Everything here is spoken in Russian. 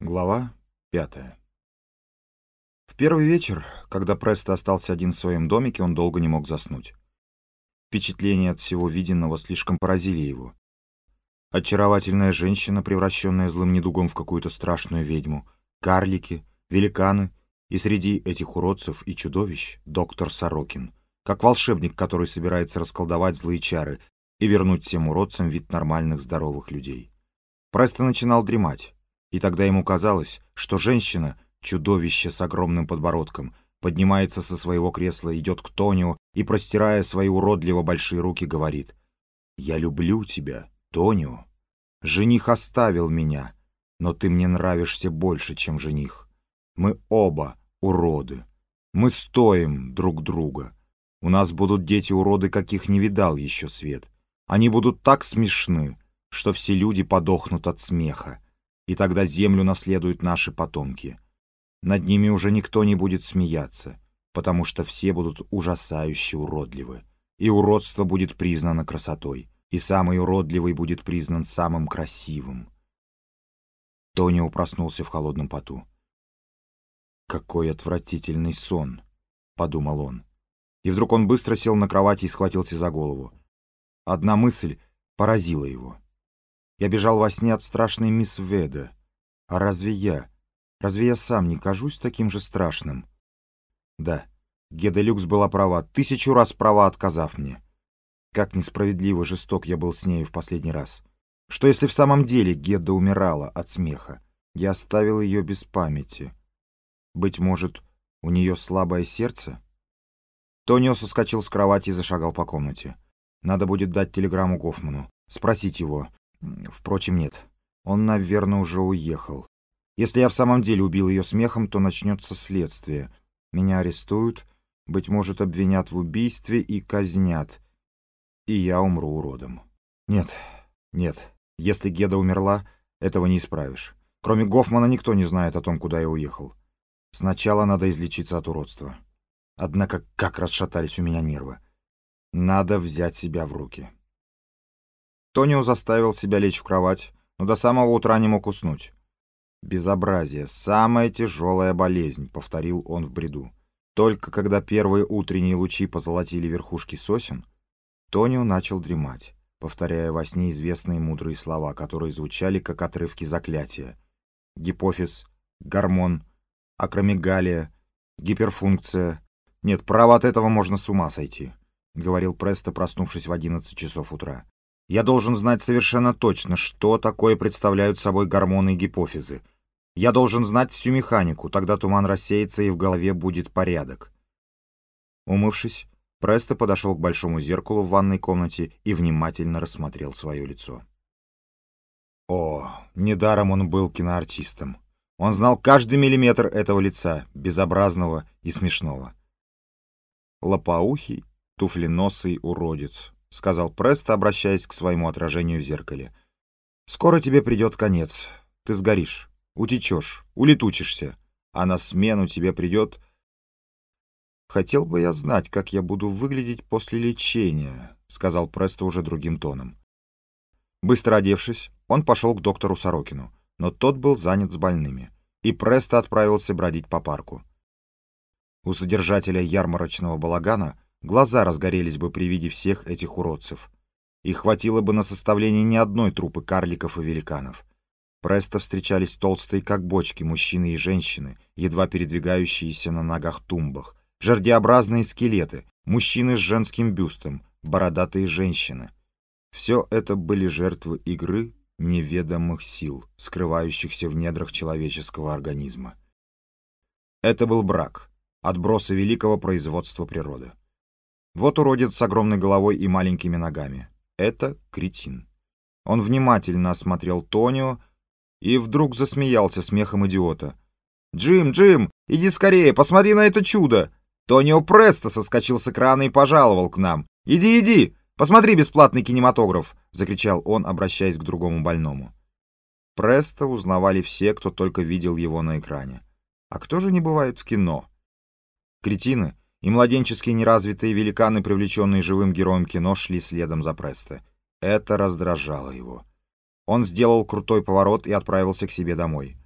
Глава пятая В первый вечер, когда Престо остался один в своем домике, он долго не мог заснуть. Впечатления от всего виденного слишком поразили его. Очаровательная женщина, превращенная злым недугом в какую-то страшную ведьму, карлики, великаны, и среди этих уродцев и чудовищ доктор Сорокин, как волшебник, который собирается расколдовать злые чары и вернуть всем уродцам вид нормальных здоровых людей. Престо начинал дремать. И тогда ему казалось, что женщина, чудовище с огромным подбородком, поднимается со своего кресла, идет к Тонио и, простирая свои уродливо большие руки, говорит «Я люблю тебя, Тонио. Жених оставил меня, но ты мне нравишься больше, чем жених. Мы оба уроды. Мы стоим друг друга. У нас будут дети-уроды, каких не видал еще свет. Они будут так смешны, что все люди подохнут от смеха и тогда землю наследуют наши потомки. Над ними уже никто не будет смеяться, потому что все будут ужасающе уродливы, и уродство будет признано красотой, и самый уродливый будет признан самым красивым. Тонио проснулся в холодном поту. «Какой отвратительный сон!» — подумал он. И вдруг он быстро сел на кровати и схватился за голову. Одна мысль поразила его — я бежал во сне от страшной мисс Веда. А разве я? Разве я сам не кажусь таким же страшным? Да, Геда Люкс была права, тысячу раз права отказав мне. Как несправедливо жесток я был с нею в последний раз. Что если в самом деле Геда умирала от смеха? Я оставил ее без памяти. Быть может, у нее слабое сердце? Тонио соскочил с кровати и зашагал по комнате. Надо будет дать телеграмму Гофману, спросить его, Впрочем, нет. Он, наверное, уже уехал. Если я в самом деле убил ее смехом, то начнется следствие. Меня арестуют, быть может, обвинят в убийстве и казнят. И я умру уродом. Нет, нет. Если Геда умерла, этого не исправишь. Кроме Гофмана никто не знает о том, куда я уехал. Сначала надо излечиться от уродства. Однако как расшатались у меня нервы. Надо взять себя в руки. Тонио заставил себя лечь в кровать, но до самого утра не мог уснуть. «Безобразие — самая тяжелая болезнь», — повторил он в бреду. Только когда первые утренние лучи позолотили верхушки сосен, Тонио начал дремать, повторяя во сне известные мудрые слова, которые звучали как отрывки заклятия. Гипофиз, гормон, акромегалия, гиперфункция. Нет, право от этого можно с ума сойти, — говорил Престо, проснувшись в одиннадцать часов утра. Я должен знать совершенно точно, что такое представляют собой гормоны и гипофизы. Я должен знать всю механику, тогда туман рассеется и в голове будет порядок. Умывшись, Престо подошел к большому зеркалу в ванной комнате и внимательно рассмотрел свое лицо. О, недаром он был киноартистом. Он знал каждый миллиметр этого лица, безобразного и смешного. Лопоухий, туфленосый уродец, — сказал Престо, обращаясь к своему отражению в зеркале. «Скоро тебе придет конец. Ты сгоришь, утечешь, улетучишься, а на смену тебе придет...» «Хотел бы я знать, как я буду выглядеть после лечения», — сказал Престо уже другим тоном. Быстро одевшись, он пошел к доктору Сорокину, но тот был занят с больными, и Престо отправился бродить по парку. У содержателя ярмарочного балагана Глаза разгорелись бы при виде всех этих уродцев. Их хватило бы на составление ни одной трупы карликов и великанов. Престо встречались толстые, как бочки, мужчины и женщины, едва передвигающиеся на ногах тумбах, жердеобразные скелеты, мужчины с женским бюстом, бородатые женщины. Все это были жертвы игры неведомых сил, скрывающихся в недрах человеческого организма. Это был брак, отбросы великого производства природы. Вот уродец с огромной головой и маленькими ногами. Это кретин. Он внимательно осмотрел Тонио и вдруг засмеялся смехом идиота. «Джим, Джим, иди скорее, посмотри на это чудо!» Тонио Престо соскочил с экрана и пожаловал к нам. «Иди, иди, посмотри бесплатный кинематограф!» — закричал он, обращаясь к другому больному. Престо узнавали все, кто только видел его на экране. А кто же не бывает в кино? Кретины — и младенческие неразвитые великаны, привлеченные живым героем кино, шли следом за Престо. Это раздражало его. Он сделал крутой поворот и отправился к себе домой.